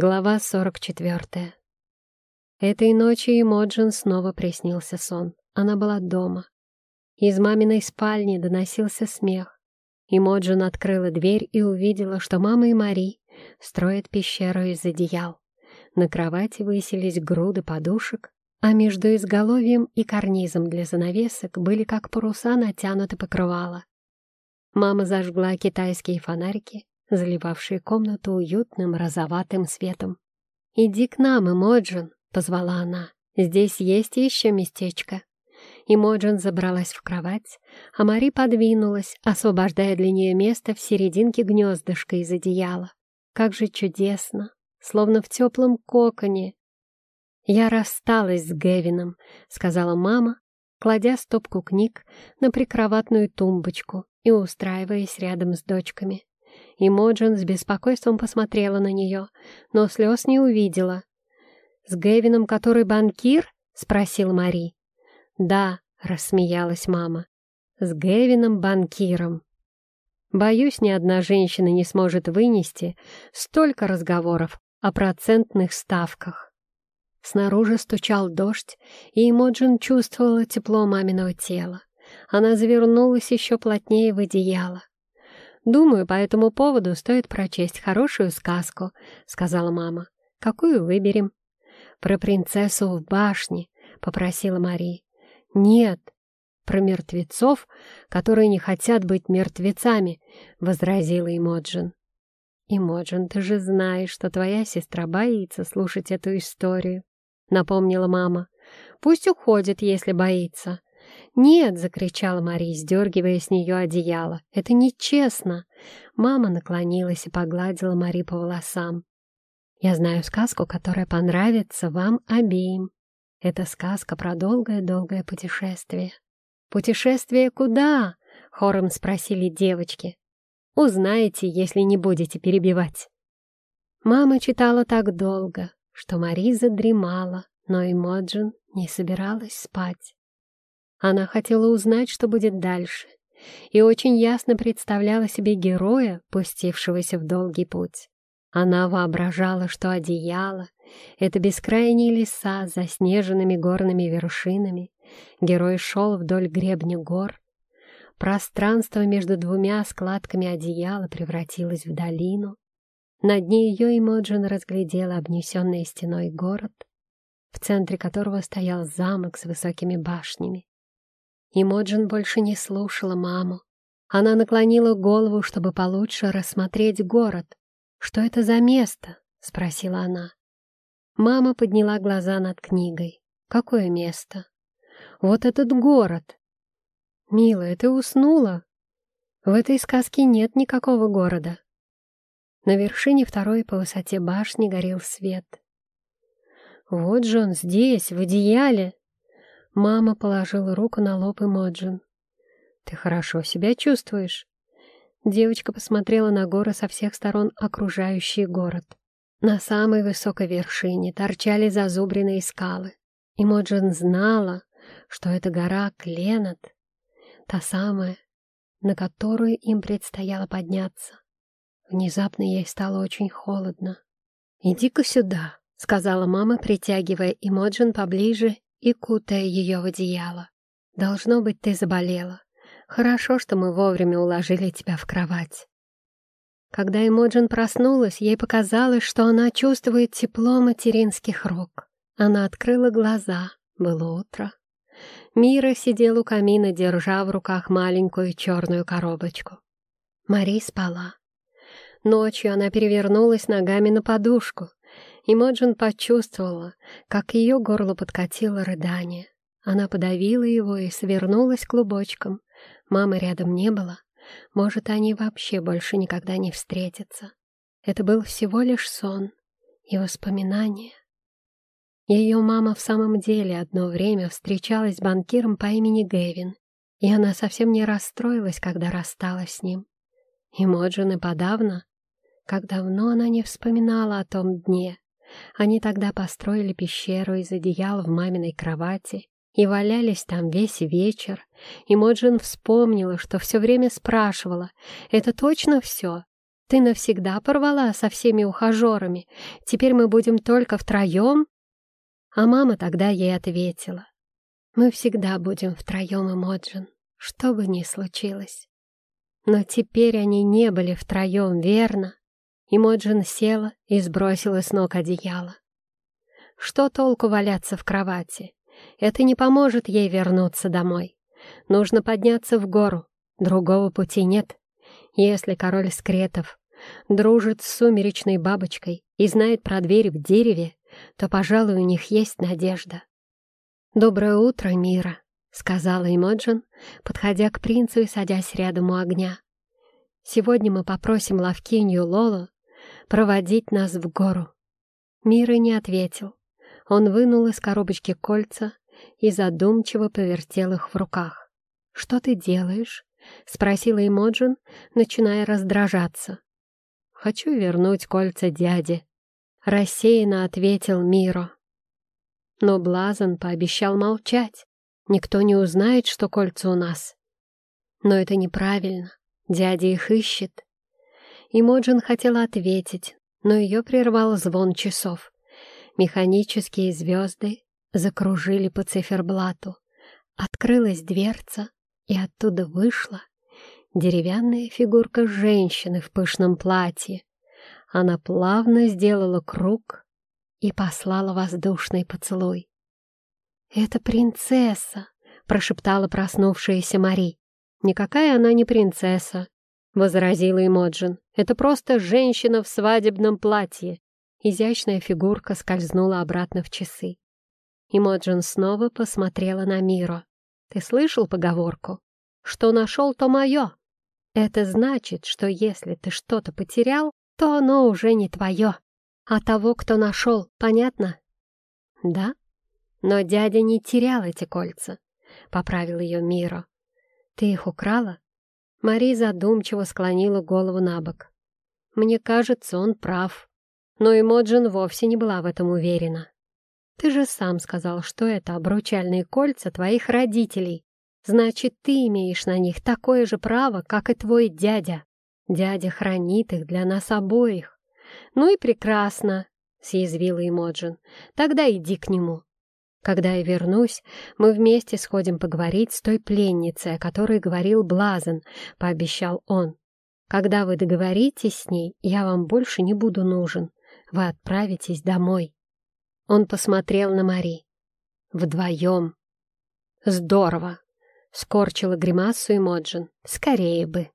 Глава 44. Этой ночью Эмоджин снова приснился сон. Она была дома. Из маминой спальни доносился смех. Эмоджин открыла дверь и увидела, что мама и Мари строят пещеру из одеял. На кровати высились груды подушек, а между изголовьем и карнизом для занавесок были как паруса натянуты покрывала. Мама зажгла китайские фонарики, заливавшие комнату уютным розоватым светом. «Иди к нам, Эмоджин!» — позвала она. «Здесь есть еще местечко». Эмоджин забралась в кровать, а Мари подвинулась, освобождая для нее место в серединке гнездышка из одеяла. Как же чудесно! Словно в теплом коконе. «Я рассталась с Гевином», — сказала мама, кладя стопку книг на прикроватную тумбочку и устраиваясь рядом с дочками. И Моджин с беспокойством посмотрела на нее, но слез не увидела. «С Гевином, который банкир?» — спросил Мари. «Да», — рассмеялась мама, — «с Гевином банкиром». Боюсь, ни одна женщина не сможет вынести столько разговоров о процентных ставках. Снаружи стучал дождь, и Эмоджин чувствовала тепло маминого тела. Она завернулась еще плотнее в одеяло. «Думаю, по этому поводу стоит прочесть хорошую сказку», — сказала мама. «Какую выберем?» «Про принцессу в башне», — попросила Мари. «Нет, про мертвецов, которые не хотят быть мертвецами», — возразила Имоджин. «Имоджин, ты же знаешь, что твоя сестра боится слушать эту историю», — напомнила мама. «Пусть уходит, если боится. «Нет!» — закричала Мария, сдергивая с нее одеяло. «Это нечестно!» Мама наклонилась и погладила Мари по волосам. «Я знаю сказку, которая понравится вам обеим. Это сказка про долгое-долгое путешествие». «Путешествие куда?» — хором спросили девочки. «Узнаете, если не будете перебивать». Мама читала так долго, что Мари задремала, но и Моджин не собиралась спать. Она хотела узнать, что будет дальше, и очень ясно представляла себе героя, пустившегося в долгий путь. Она воображала, что одеяло — это бескрайние леса с заснеженными горными вершинами. Герой шел вдоль гребня гор. Пространство между двумя складками одеяла превратилось в долину. На дне ее Эмоджин разглядела обнесенный стеной город, в центре которого стоял замок с высокими башнями. И Моджин больше не слушала маму. Она наклонила голову, чтобы получше рассмотреть город. «Что это за место?» — спросила она. Мама подняла глаза над книгой. «Какое место?» «Вот этот город!» «Милая, ты уснула?» «В этой сказке нет никакого города». На вершине второй по высоте башни горел свет. «Вот же он здесь, в одеяле!» Мама положила руку на лоб Эмоджин. «Ты хорошо себя чувствуешь?» Девочка посмотрела на горы со всех сторон, окружающий город. На самой высокой вершине торчали зазубренные скалы. Эмоджин знала, что это гора Кленот, та самая, на которую им предстояло подняться. Внезапно ей стало очень холодно. «Иди-ка сюда», — сказала мама, притягивая Эмоджин поближе и кутая ее в одеяло. «Должно быть, ты заболела. Хорошо, что мы вовремя уложили тебя в кровать». Когда Эмоджин проснулась, ей показалось, что она чувствует тепло материнских рук. Она открыла глаза. Было утро. Мира сидел у камина, держа в руках маленькую черную коробочку. Мари спала. Ночью она перевернулась ногами на подушку. И Моджин почувствовала, как ее горло подкатило рыдание. Она подавила его и свернулась клубочком. Мамы рядом не было. Может, они вообще больше никогда не встретятся. Это был всего лишь сон и воспоминания. Ее мама в самом деле одно время встречалась с банкиром по имени Гэвин, и она совсем не расстроилась, когда рассталась с ним. И Моджин и подавно, как давно она не вспоминала о том дне, они тогда построили пещеру из одеял в маминой кровати и валялись там весь вечер. И Моджин вспомнила, что все время спрашивала, «Это точно все? Ты навсегда порвала со всеми ухажерами. Теперь мы будем только втроем?» А мама тогда ей ответила. «Мы всегда будем втроем, Эмоджин, что бы ни случилось». Но теперь они не были втроем, верно? Эмоджин села и сбросила с ног одеяло. Что толку валяться в кровати? Это не поможет ей вернуться домой. Нужно подняться в гору, другого пути нет. Если король Скретов дружит с сумеречной бабочкой и знает про дверь в дереве, то, пожалуй, у них есть надежда. «Доброе утро, Мира», — сказала Эмоджин, подходя к принцу и садясь рядом у огня. «Сегодня мы попросим Лавкинью Лолу проводить нас в гору». Мира не ответил. Он вынул из коробочки кольца и задумчиво повертел их в руках. «Что ты делаешь?» — спросила Эмоджин, начиная раздражаться. «Хочу вернуть кольца дяде», — рассеянно ответил Миро. Но Блазан пообещал молчать. Никто не узнает, что кольца у нас. Но это неправильно. Дядя их ищет. Эмоджин хотела ответить, но ее прервал звон часов. Механические звезды закружили по циферблату. Открылась дверца, и оттуда вышла деревянная фигурка женщины в пышном платье. Она плавно сделала круг и послала воздушный поцелуй. «Это принцесса!» — прошептала проснувшаяся Мари. «Никакая она не принцесса», — возразила Эмоджин. «Это просто женщина в свадебном платье. Изящная фигурка скользнула обратно в часы. Имоджин снова посмотрела на Миро. «Ты слышал поговорку? Что нашел, то мое. Это значит, что если ты что-то потерял, то оно уже не твое, а того, кто нашел, понятно?» «Да, но дядя не терял эти кольца», — поправил ее Миро. «Ты их украла?» Мари задумчиво склонила голову на бок. «Мне кажется, он прав» но Эмоджин вовсе не была в этом уверена. «Ты же сам сказал, что это обручальные кольца твоих родителей. Значит, ты имеешь на них такое же право, как и твой дядя. Дядя хранит их для нас обоих». «Ну и прекрасно», — съязвила Эмоджин. «Тогда иди к нему. Когда я вернусь, мы вместе сходим поговорить с той пленницей, о которой говорил Блазен», — пообещал он. «Когда вы договоритесь с ней, я вам больше не буду нужен вы отправитесь домой. Он посмотрел на Мари. Вдвоем. Здорово. Скорчила гримасу Эмоджин. Скорее бы.